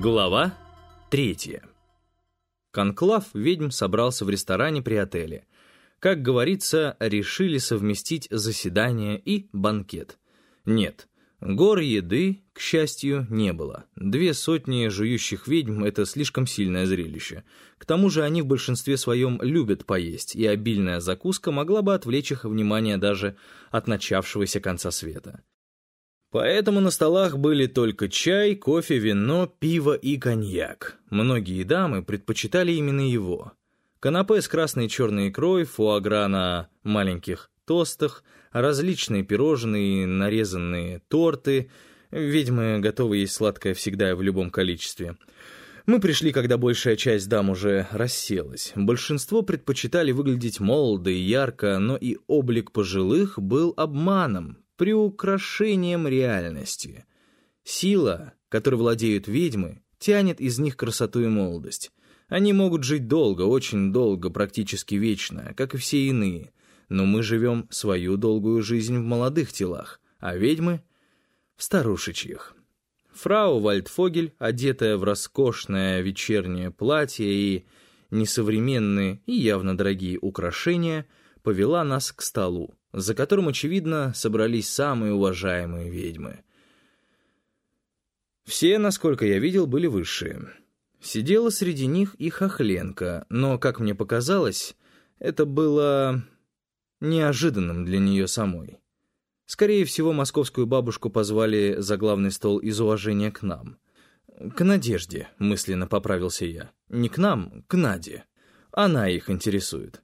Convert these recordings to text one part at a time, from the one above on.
Глава третья. Конклав ведьм собрался в ресторане при отеле. Как говорится, решили совместить заседание и банкет. Нет, гор еды, к счастью, не было. Две сотни жующих ведьм — это слишком сильное зрелище. К тому же они в большинстве своем любят поесть, и обильная закуска могла бы отвлечь их внимание даже от начавшегося конца света. Поэтому на столах были только чай, кофе, вино, пиво и коньяк. Многие дамы предпочитали именно его. Канапе с красной и черной икрой, фуагра на маленьких тостах, различные пирожные, нарезанные торты. Ведьмы готовы есть сладкое всегда и в любом количестве. Мы пришли, когда большая часть дам уже расселась. Большинство предпочитали выглядеть молодо и ярко, но и облик пожилых был обманом, приукрашением реальности. Сила, которой владеют ведьмы, тянет из них красоту и молодость. Они могут жить долго, очень долго, практически вечно, как и все иные. Но мы живем свою долгую жизнь в молодых телах, а ведьмы — в старушечьих. Фрау Вальдфогель, одетая в роскошное вечернее платье и несовременные и явно дорогие украшения, повела нас к столу за которым, очевидно, собрались самые уважаемые ведьмы. Все, насколько я видел, были высшие. Сидела среди них и Хохленко, но, как мне показалось, это было неожиданным для нее самой. Скорее всего, московскую бабушку позвали за главный стол из уважения к нам. «К Надежде», — мысленно поправился я. «Не к нам, к Наде. Она их интересует».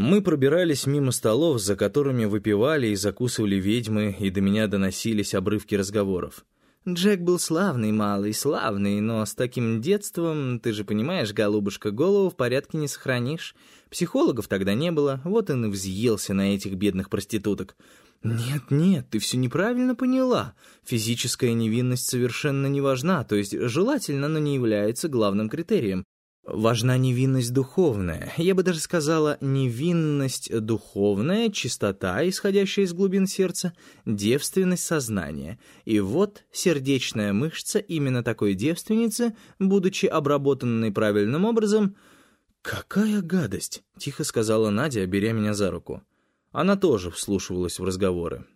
Мы пробирались мимо столов, за которыми выпивали и закусывали ведьмы, и до меня доносились обрывки разговоров. Джек был славный малый, славный, но с таким детством, ты же понимаешь, голубушка, голову в порядке не сохранишь. Психологов тогда не было, вот он и взъелся на этих бедных проституток. Нет, нет, ты все неправильно поняла. Физическая невинность совершенно не важна, то есть желательно, но не является главным критерием. Важна невинность духовная, я бы даже сказала невинность духовная, чистота, исходящая из глубин сердца, девственность сознания. И вот сердечная мышца именно такой девственницы, будучи обработанной правильным образом... «Какая гадость!» — тихо сказала Надя, беря меня за руку. Она тоже вслушивалась в разговоры.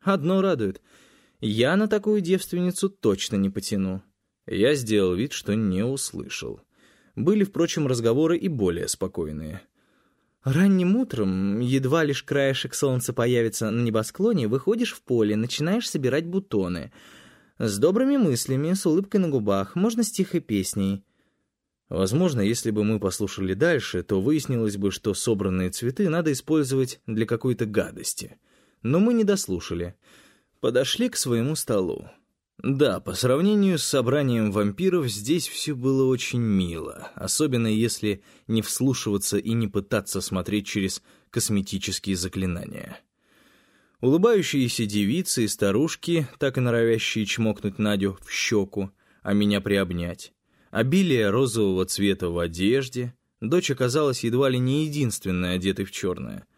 «Одно радует. Я на такую девственницу точно не потяну». Я сделал вид, что не услышал. Были, впрочем, разговоры и более спокойные. Ранним утром, едва лишь краешек солнца появится на небосклоне, выходишь в поле, начинаешь собирать бутоны. С добрыми мыслями, с улыбкой на губах, можно с тихой песней. Возможно, если бы мы послушали дальше, то выяснилось бы, что собранные цветы надо использовать для какой-то гадости. Но мы не дослушали. Подошли к своему столу. Да, по сравнению с собранием вампиров здесь все было очень мило, особенно если не вслушиваться и не пытаться смотреть через косметические заклинания. Улыбающиеся девицы и старушки, так и норовящие чмокнуть Надю в щеку, а меня приобнять. Обилие розового цвета в одежде. Дочь оказалась едва ли не единственной одетой в черное —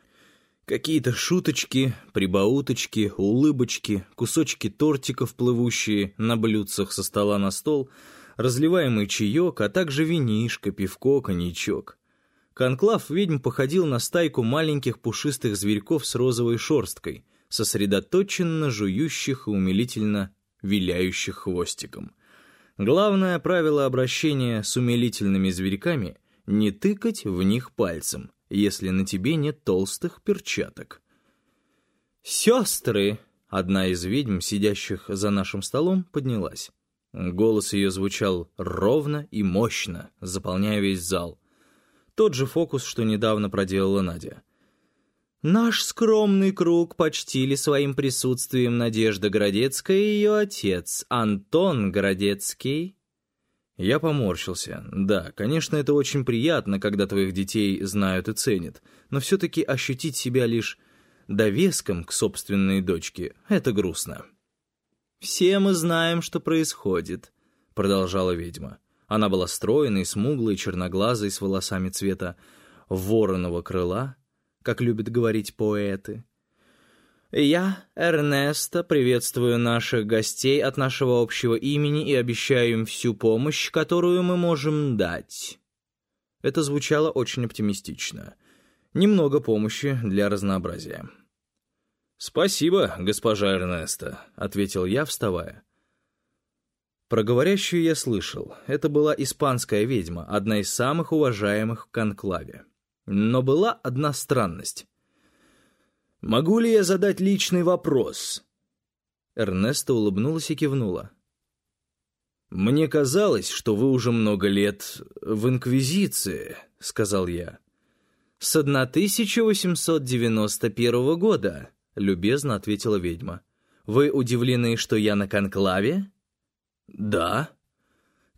Какие-то шуточки, прибауточки, улыбочки, кусочки тортиков, плывущие на блюдцах со стола на стол, разливаемый чаек, а также винишко, пивко, коньячок. Конклав ведьм походил на стайку маленьких пушистых зверьков с розовой шерсткой, сосредоточенно жующих и умилительно виляющих хвостиком. Главное правило обращения с умилительными зверьками — не тыкать в них пальцем — если на тебе нет толстых перчаток. «Сестры!» — одна из ведьм, сидящих за нашим столом, поднялась. Голос ее звучал ровно и мощно, заполняя весь зал. Тот же фокус, что недавно проделала Надя. «Наш скромный круг почтили своим присутствием Надежда Городецкая и ее отец, Антон Городецкий, я поморщился. Да, конечно, это очень приятно, когда твоих детей знают и ценят, но все-таки ощутить себя лишь довеском к собственной дочке — это грустно. «Все мы знаем, что происходит», — продолжала ведьма. Она была стройной, смуглой, черноглазой, с волосами цвета вороного крыла, как любят говорить поэты. Я, Эрнесто, приветствую наших гостей от нашего общего имени и обещаю им всю помощь, которую мы можем дать». Это звучало очень оптимистично. Немного помощи для разнообразия. «Спасибо, госпожа Эрнеста», — ответил я, вставая. Про говорящую я слышал. Это была испанская ведьма, одна из самых уважаемых в конклаве. Но была одна странность. «Могу ли я задать личный вопрос?» Эрнеста улыбнулась и кивнула. «Мне казалось, что вы уже много лет в Инквизиции», — сказал я. «С 1891 года», — любезно ответила ведьма. «Вы удивлены, что я на конклаве?» «Да».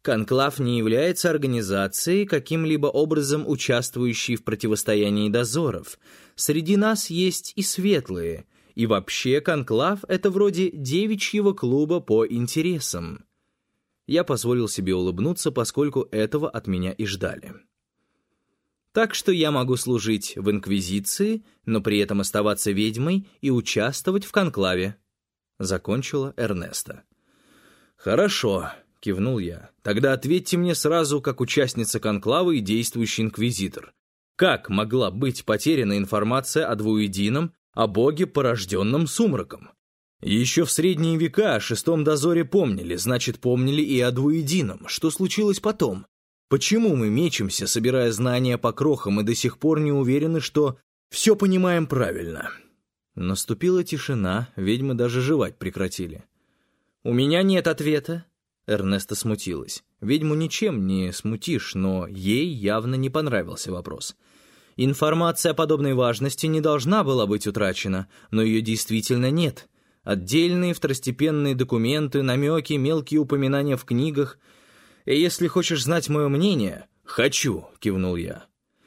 Конклав не является организацией, каким-либо образом участвующей в противостоянии дозоров. Среди нас есть и светлые, и вообще конклав — это вроде девичьего клуба по интересам. Я позволил себе улыбнуться, поскольку этого от меня и ждали. Так что я могу служить в Инквизиции, но при этом оставаться ведьмой и участвовать в конклаве. Закончила Эрнеста. «Хорошо», — кивнул я. «Тогда ответьте мне сразу, как участница конклава и действующий инквизитор. Как могла быть потеряна информация о двуедином, о боге, порожденном сумраком? Еще в средние века о шестом дозоре помнили, значит, помнили и о двуедином. Что случилось потом? Почему мы мечемся, собирая знания по крохам, и до сих пор не уверены, что все понимаем правильно?» Наступила тишина, ведьмы даже жевать прекратили. «У меня нет ответа». Эрнеста смутилась. Ведьму ничем не смутишь, но ей явно не понравился вопрос. Информация подобной важности не должна была быть утрачена, но ее действительно нет. Отдельные второстепенные документы, намеки, мелкие упоминания в книгах. И если хочешь знать мое мнение... «Хочу», — кивнул я.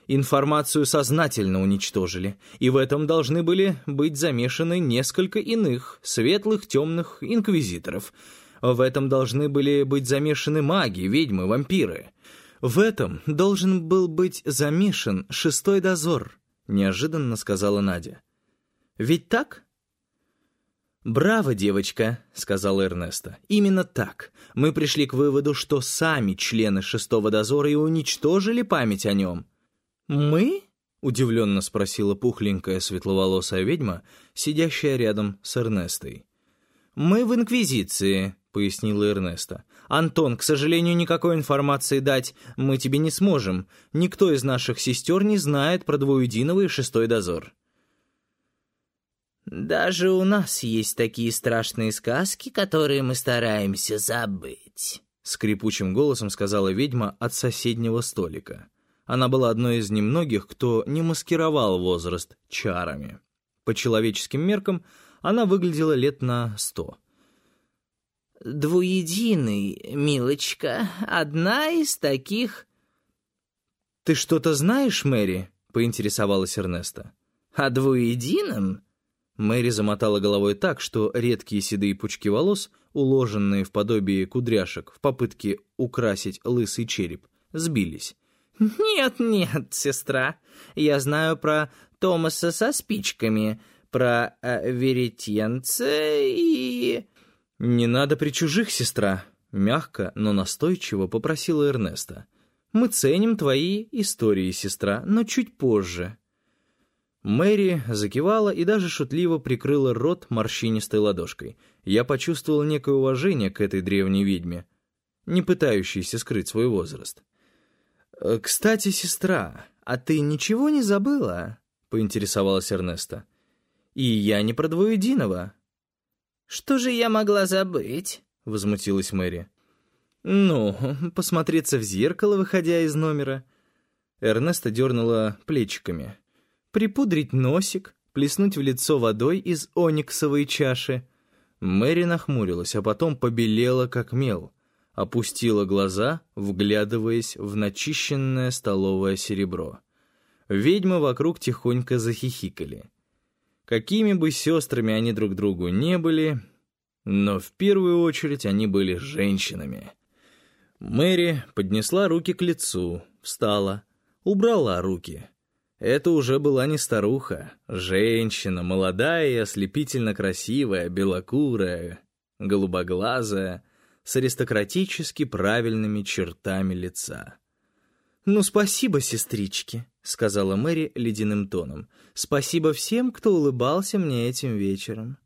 Информацию сознательно уничтожили, и в этом должны были быть замешаны несколько иных, светлых, темных инквизиторов. В этом должны были быть замешаны маги, ведьмы, вампиры. В этом должен был быть замешан шестой дозор, неожиданно сказала Надя. Ведь так? «Браво, девочка», — сказал Эрнеста. «Именно так. Мы пришли к выводу, что сами члены шестого дозора и уничтожили память о нем. «Мы?» — удивленно спросила пухленькая светловолосая ведьма, сидящая рядом с Эрнестой. «Мы в Инквизиции», — пояснила Эрнеста. «Антон, к сожалению, никакой информации дать мы тебе не сможем. Никто из наших сестер не знает про двуединого шестой дозор». «Даже у нас есть такие страшные сказки, которые мы стараемся забыть», — скрипучим голосом сказала ведьма от соседнего столика. Она была одной из немногих, кто не маскировал возраст чарами. По человеческим меркам она выглядела лет на сто. «Двуединый, милочка, одна из таких...» «Ты что-то знаешь, Мэри?» — поинтересовалась Эрнеста. «О двуедином?» Мэри замотала головой так, что редкие седые пучки волос, уложенные в подобие кудряшек в попытке украсить лысый череп, сбились. «Нет, нет, сестра. Я знаю про Томаса со спичками, про э, веретенце и...» «Не надо при чужих, сестра», — мягко, но настойчиво попросила Эрнеста. «Мы ценим твои истории, сестра, но чуть позже». Мэри закивала и даже шутливо прикрыла рот морщинистой ладошкой. Я почувствовал некое уважение к этой древней ведьме, не пытающейся скрыть свой возраст. Э, «Кстати, сестра, а ты ничего не забыла?» — поинтересовалась Эрнеста. «И я не про двуединого». «Что же я могла забыть?» — возмутилась Мэри. «Ну, посмотреться в зеркало, выходя из номера». Эрнеста дернула плечиками. «Припудрить носик, плеснуть в лицо водой из ониксовой чаши». Мэри нахмурилась, а потом побелела, как мел опустила глаза, вглядываясь в начищенное столовое серебро. Ведьмы вокруг тихонько захихикали. Какими бы сестрами они друг другу не были, но в первую очередь они были женщинами. Мэри поднесла руки к лицу, встала, убрала руки. Это уже была не старуха, женщина, молодая и ослепительно красивая, белокурая, голубоглазая, с аристократически правильными чертами лица. «Ну, спасибо, сестрички», — сказала Мэри ледяным тоном. «Спасибо всем, кто улыбался мне этим вечером».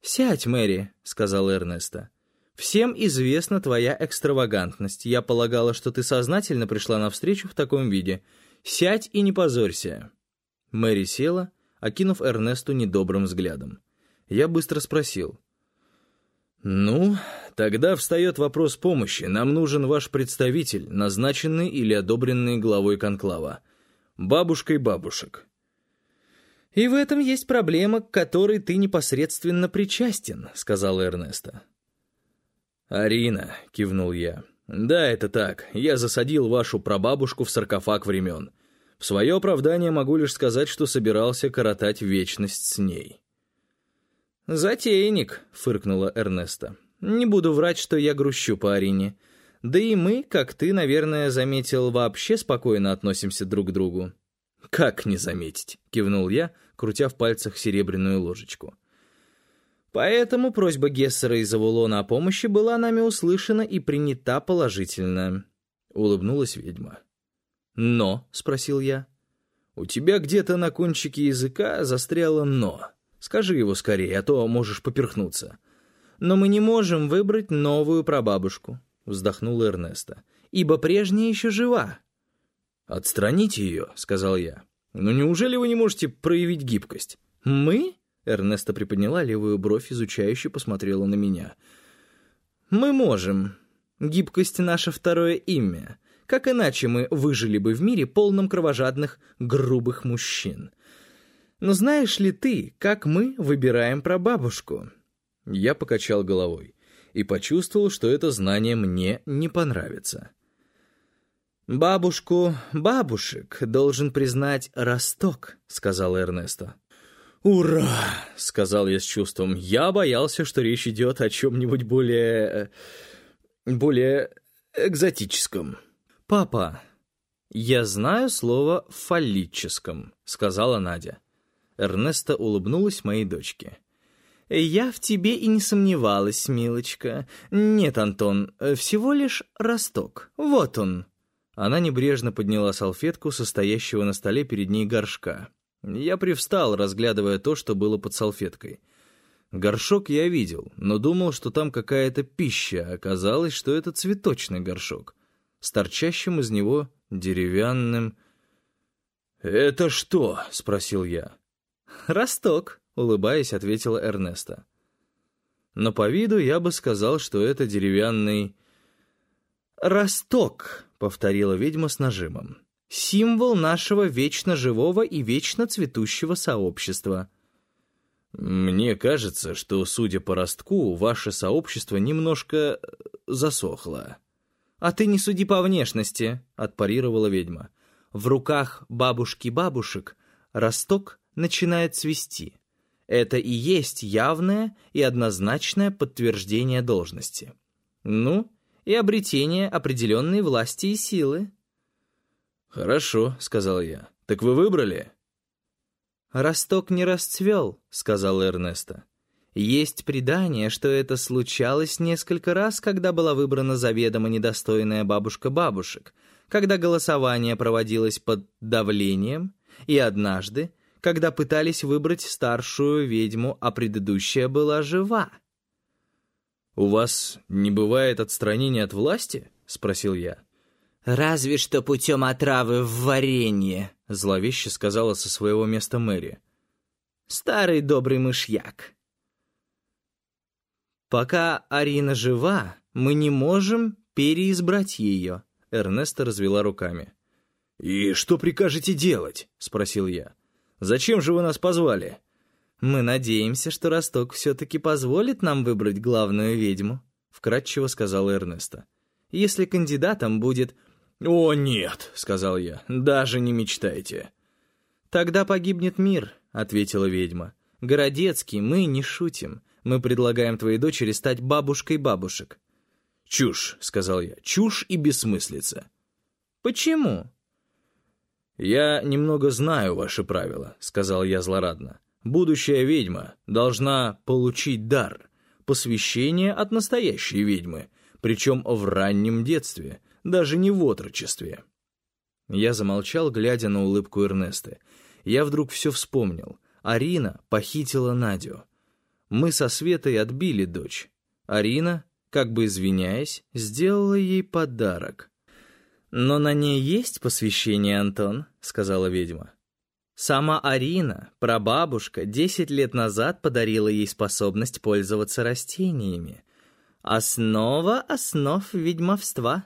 «Сядь, Мэри», — сказал Эрнеста. «Всем известна твоя экстравагантность. Я полагала, что ты сознательно пришла навстречу в таком виде. Сядь и не позорься». Мэри села, окинув Эрнесту недобрым взглядом. Я быстро спросил. «Ну, тогда встает вопрос помощи. Нам нужен ваш представитель, назначенный или одобренный главой конклава. Бабушкой бабушек». «И в этом есть проблема, к которой ты непосредственно причастен», — сказала Эрнеста. «Арина», — кивнул я. «Да, это так. Я засадил вашу прабабушку в саркофаг времен. В свое оправдание могу лишь сказать, что собирался коротать вечность с ней». «Затейник», — фыркнула Эрнеста. «Не буду врать, что я грущу по Арине. Да и мы, как ты, наверное, заметил, вообще спокойно относимся друг к другу». «Как не заметить?» — кивнул я, крутя в пальцах серебряную ложечку. Поэтому просьба Гессера из Авулона о помощи была нами услышана и принята положительно. Улыбнулась ведьма. «Но?» — спросил я. «У тебя где-то на кончике языка застряло «но». Скажи его скорее, а то можешь поперхнуться». «Но мы не можем выбрать новую прабабушку», — вздохнула Эрнеста, «ибо прежняя еще жива». «Отстраните ее», — сказал я. «Но неужели вы не можете проявить гибкость?» «Мы?» — Эрнеста приподняла левую бровь, изучающе посмотрела на меня. «Мы можем. Гибкость — наше второе имя. Как иначе мы выжили бы в мире, полном кровожадных, грубых мужчин? Но знаешь ли ты, как мы выбираем прабабушку?» Я покачал головой и почувствовал, что это знание мне не понравится. «Бабушку бабушек должен признать Росток», — сказал Эрнесто. «Ура!» — сказал я с чувством. «Я боялся, что речь идет о чем-нибудь более... более экзотическом». «Папа, я знаю слово «фаллическом», — сказала Надя. Эрнеста улыбнулась моей дочке. «Я в тебе и не сомневалась, милочка. Нет, Антон, всего лишь росток. Вот он». Она небрежно подняла салфетку, состоящего на столе перед ней горшка. Я привстал, разглядывая то, что было под салфеткой. Горшок я видел, но думал, что там какая-то пища, а оказалось, что это цветочный горшок, с торчащим из него деревянным... «Это что?» — спросил я. «Росток», — улыбаясь, ответила Эрнеста. Но по виду я бы сказал, что это деревянный... «Росток», повторила ведьма с нажимом. «Символ нашего вечно живого и вечно цветущего сообщества». «Мне кажется, что, судя по ростку, ваше сообщество немножко э, засохло». «А ты не суди по внешности», — отпарировала ведьма. «В руках бабушки-бабушек росток начинает цвести. Это и есть явное и однозначное подтверждение должности. Ну, и обретение определенной власти и силы. «Хорошо», — сказал я. «Так вы выбрали?» «Росток не расцвел», — сказал Эрнеста. «Есть предание, что это случалось несколько раз, когда была выбрана заведомо недостойная бабушка бабушек, когда голосование проводилось под давлением, и однажды, когда пытались выбрать старшую ведьму, а предыдущая была жива. «У вас не бывает отстранения от власти?» — спросил я. «Разве что путем отравы в варенье», — зловеще сказала со своего места Мэри. «Старый добрый мышьяк». «Пока Арина жива, мы не можем переизбрать ее», — Эрнеста развела руками. «И что прикажете делать?» — спросил я. «Зачем же вы нас позвали?» «Мы надеемся, что Росток все-таки позволит нам выбрать главную ведьму», — вкратчиво сказала Эрнеста. «Если кандидатом будет...» «О, нет», — сказал я, — «даже не мечтайте». «Тогда погибнет мир», — ответила ведьма. «Городецкий, мы не шутим. Мы предлагаем твоей дочери стать бабушкой бабушек». «Чушь», — сказал я, — «чушь и бессмыслица». «Почему?» «Я немного знаю ваши правила», — сказал я злорадно. «Будущая ведьма должна получить дар, посвящение от настоящей ведьмы, причем в раннем детстве, даже не в отрочестве». Я замолчал, глядя на улыбку Эрнесты. Я вдруг все вспомнил. Арина похитила Надю. Мы со Светой отбили дочь. Арина, как бы извиняясь, сделала ей подарок. «Но на ней есть посвящение, Антон», — сказала ведьма. Сама Арина, прабабушка, десять лет назад подарила ей способность пользоваться растениями. Основа основ ведьмовства.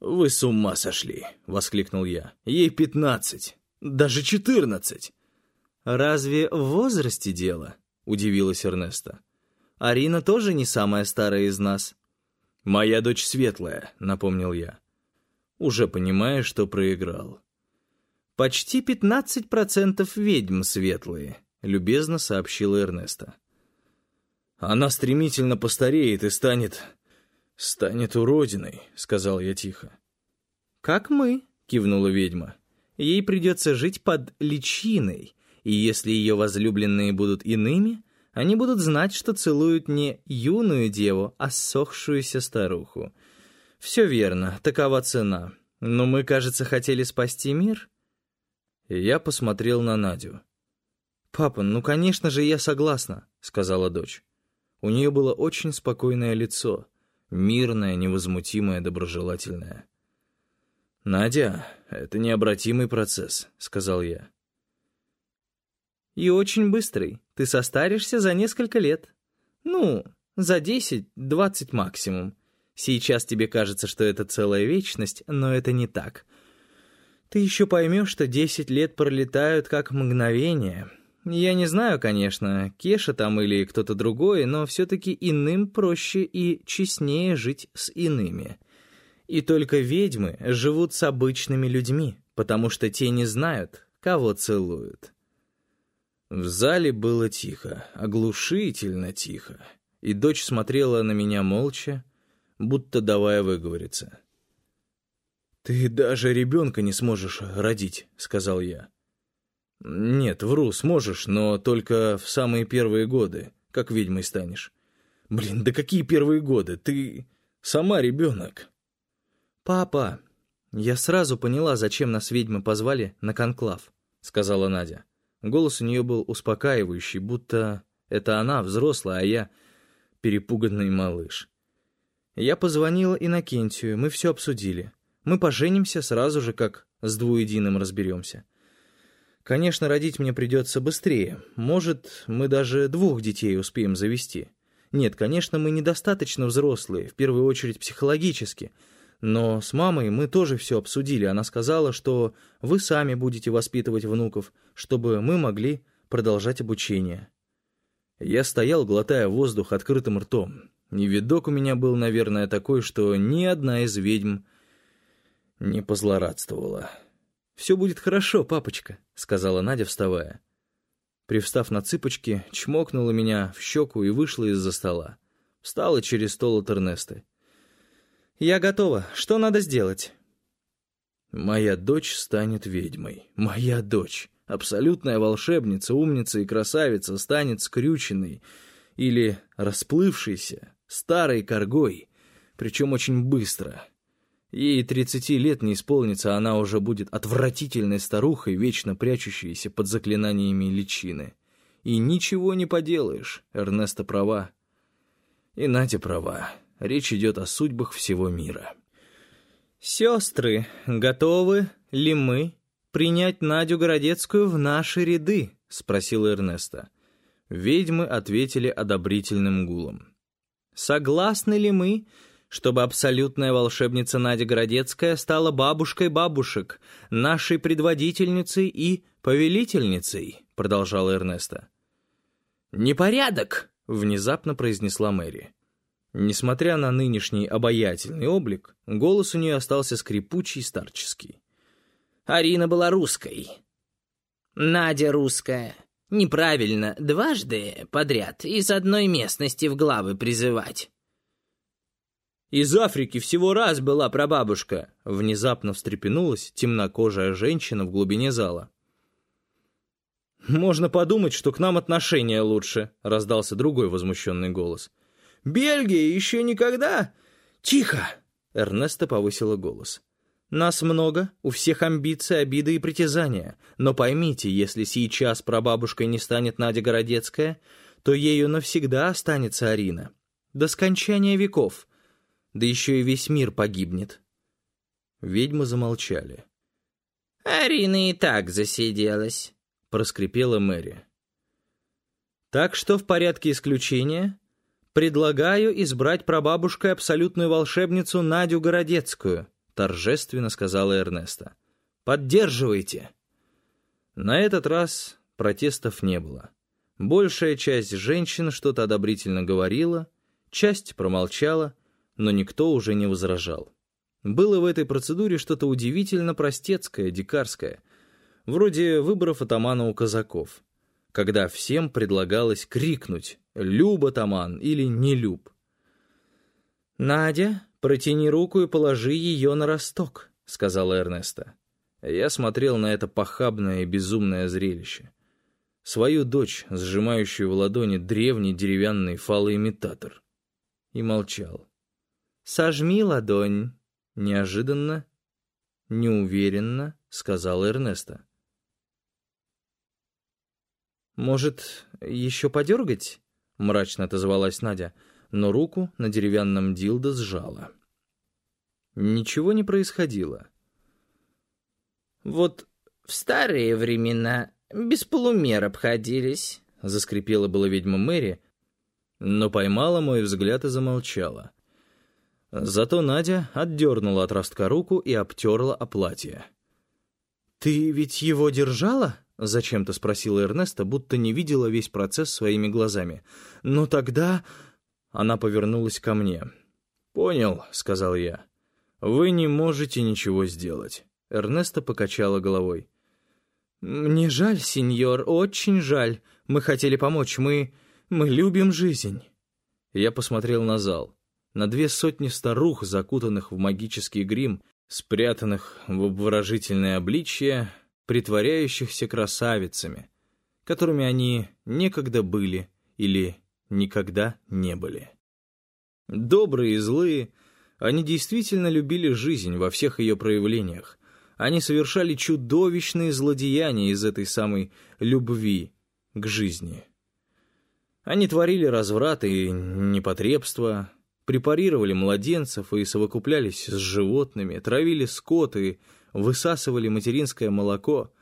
«Вы с ума сошли!» — воскликнул я. «Ей пятнадцать, даже четырнадцать!» «Разве в возрасте дело?» — удивилась Эрнеста. «Арина тоже не самая старая из нас». «Моя дочь светлая», — напомнил я. Уже понимая, что проиграл. «Почти пятнадцать процентов ведьм светлые», — любезно сообщила Эрнеста. «Она стремительно постареет и станет «Станет уродиной», — сказал я тихо. «Как мы», — кивнула ведьма. «Ей придется жить под личиной, и если ее возлюбленные будут иными, они будут знать, что целуют не юную деву, а сохшуюся старуху. Все верно, такова цена. Но мы, кажется, хотели спасти мир». И я посмотрел на Надю. «Папа, ну, конечно же, я согласна», — сказала дочь. У нее было очень спокойное лицо — мирная, невозмутимая, доброжелательная. «Надя, это необратимый процесс», — сказал я. «И очень быстрый. Ты состаришься за несколько лет. Ну, за десять-двадцать максимум. Сейчас тебе кажется, что это целая вечность, но это не так. Ты еще поймешь, что десять лет пролетают как мгновение, я не знаю, конечно, Кеша там или кто-то другой, но все-таки иным проще и честнее жить с иными. И только ведьмы живут с обычными людьми, потому что те не знают, кого целуют. В зале было тихо, оглушительно тихо, и дочь смотрела на меня молча, будто давая выговориться. «Ты даже ребенка не сможешь родить», — сказал я. «Нет, вру, сможешь, но только в самые первые годы, как ведьмой станешь». «Блин, да какие первые годы? Ты сама ребенок». «Папа, я сразу поняла, зачем нас ведьмы позвали на конклав», — сказала Надя. Голос у нее был успокаивающий, будто это она взрослая, а я перепуганный малыш. Я позвонила Иннокентию, мы все обсудили. Мы поженимся сразу же, как с двуединым разберемся. Конечно, родить мне придется быстрее. Может, мы даже двух детей успеем завести. Нет, конечно, мы недостаточно взрослые, в первую очередь психологически. Но с мамой мы тоже все обсудили. Она сказала, что вы сами будете воспитывать внуков, чтобы мы могли продолжать обучение. Я стоял, глотая воздух открытым ртом. И видок у меня был, наверное, такой, что ни одна из ведьм не позлорадствовала. «Все будет хорошо, папочка», — сказала Надя, вставая. Привстав на цыпочки, чмокнула меня в щеку и вышла из-за стола. Встала через стол от Эрнесты. «Я готова. Что надо сделать?» «Моя дочь станет ведьмой. Моя дочь. Абсолютная волшебница, умница и красавица станет скрюченной или расплывшейся, старой коргой, причем очень быстро, Ей тридцати лет не исполнится, она уже будет отвратительной старухой, вечно прячущейся под заклинаниями личины. И ничего не поделаешь, Эрнеста права. И Надя права. Речь идет о судьбах всего мира. «Сестры, готовы ли мы принять Надю Городецкую в наши ряды?» — спросил Эрнеста. Ведьмы ответили одобрительным гулом. «Согласны ли мы чтобы абсолютная волшебница Надя Городецкая стала бабушкой бабушек, нашей предводительницей и повелительницей», — продолжал Эрнеста. «Непорядок!» — внезапно произнесла Мэри. Несмотря на нынешний обаятельный облик, голос у нее остался скрипучий старческий. «Арина была русской». «Надя русская. Неправильно дважды подряд из одной местности в главы призывать». Из Африки всего раз была прабабушка!» Внезапно встрепенулась темнокожая женщина в глубине зала. «Можно подумать, что к нам отношения лучше», — раздался другой возмущенный голос. «Бельгия еще никогда...» «Тихо!» — Эрнеста повысила голос. «Нас много, у всех амбиции, обиды и притязания. Но поймите, если сейчас прабабушкой не станет Надя Городецкая, то ею навсегда останется Арина. До скончания веков да еще и весь мир погибнет». Ведьмы замолчали. «Арина и так засиделась», — проскрипела Мэри. «Так что в порядке исключения предлагаю избрать прабабушкой абсолютную волшебницу Надю Городецкую», — торжественно сказала Эрнеста. «Поддерживайте!» На этот раз протестов не было. Большая часть женщин что-то одобрительно говорила, часть промолчала, но никто уже не возражал. Было в этой процедуре что-то удивительно простецкое, дикарское, вроде выборов атамана у казаков, когда всем предлагалось крикнуть «Люб атаман» или «Не люб». «Надя, протяни руку и положи ее на росток», — сказала Эрнеста. Я смотрел на это похабное и безумное зрелище. Свою дочь, сжимающую в ладони древний деревянный фалоимитатор. И молчал. «Сожми ладонь», — неожиданно, неуверенно сказал Эрнеста. «Может, еще подергать?» — мрачно отозвалась Надя, но руку на деревянном дилдо сжала. Ничего не происходило. «Вот в старые времена без полумер обходились», — заскрипела была ведьма Мэри, но поймала мой взгляд и замолчала. Зато Надя отдернула от ростка руку и обтерла о платье. «Ты ведь его держала?» — зачем-то спросила Эрнеста, будто не видела весь процесс своими глазами. «Но тогда...» Она повернулась ко мне. «Понял», — сказал я. «Вы не можете ничего сделать». Эрнеста покачала головой. «Мне жаль, сеньор, очень жаль. Мы хотели помочь, мы... мы любим жизнь». Я посмотрел на зал на две сотни старух, закутанных в магический грим, спрятанных в обворожительное обличье, притворяющихся красавицами, которыми они некогда были или никогда не были. Добрые и злые, они действительно любили жизнь во всех ее проявлениях. Они совершали чудовищные злодеяния из этой самой любви к жизни. Они творили разврат и непотребство, препарировали младенцев и совокуплялись с животными, травили скот и высасывали материнское молоко,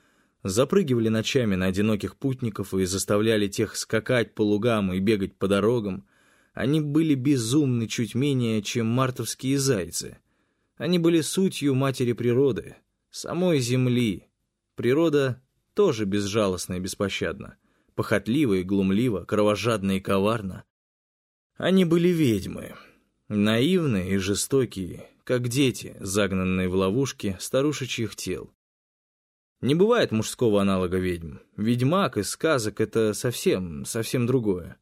запрыгивали ночами на одиноких путников и заставляли тех скакать по лугам и бегать по дорогам. Они были безумны чуть менее, чем мартовские зайцы. Они были сутью матери природы, самой земли. Природа тоже безжалостна и беспощадна, похотлива и глумлива, кровожадна и коварна. Они были ведьмы, Наивные и жестокие, как дети, загнанные в ловушки старушечьих тел. Не бывает мужского аналога ведьм. Ведьмак из сказок — это совсем, совсем другое.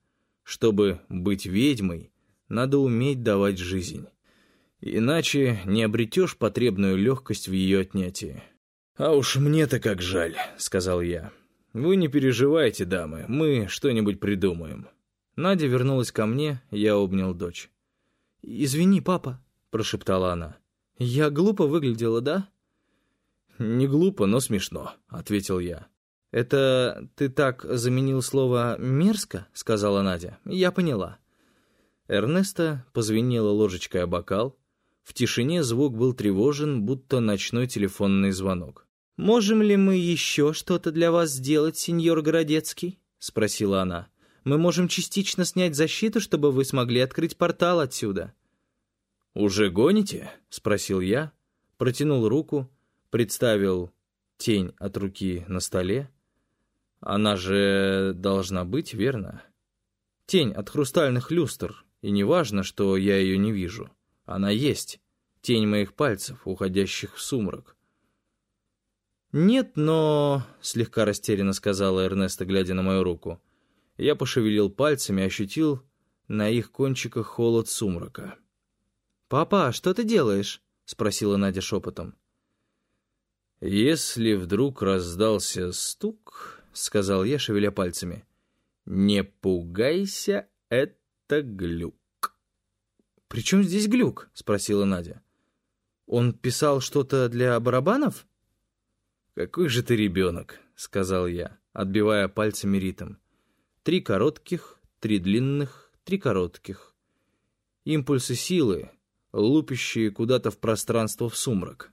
Чтобы быть ведьмой, надо уметь давать жизнь. Иначе не обретешь потребную легкость в ее отнятии. «А уж мне-то как жаль», — сказал я. «Вы не переживайте, дамы, мы что-нибудь придумаем». Надя вернулась ко мне, я обнял дочь. «Извини, папа», — прошептала она. «Я глупо выглядела, да?» «Не глупо, но смешно», — ответил я. «Это ты так заменил слово «мерзко»?» — сказала Надя. «Я поняла». Эрнеста позвенела ложечкой о бокал. В тишине звук был тревожен, будто ночной телефонный звонок. «Можем ли мы еще что-то для вас сделать, сеньор Городецкий?» — спросила она. Мы можем частично снять защиту, чтобы вы смогли открыть портал отсюда». «Уже гоните?» — спросил я, протянул руку, представил тень от руки на столе. Она же должна быть, верно? Тень от хрустальных люстр, и не важно, что я ее не вижу. Она есть. Тень моих пальцев, уходящих в сумрак. «Нет, но...» — слегка растерянно сказала Эрнеста, глядя на мою руку. Я пошевелил пальцами, ощутил на их кончиках холод сумрака. «Папа, что ты делаешь?» — спросила Надя шепотом. «Если вдруг раздался стук, — сказал я, шевеля пальцами, — не пугайся, это глюк». «При чем здесь глюк?» — спросила Надя. «Он писал что-то для барабанов?» «Какой же ты ребенок», — сказал я, отбивая пальцами ритм. «Три коротких, три длинных, три коротких. Импульсы силы, лупящие куда-то в пространство в сумрак.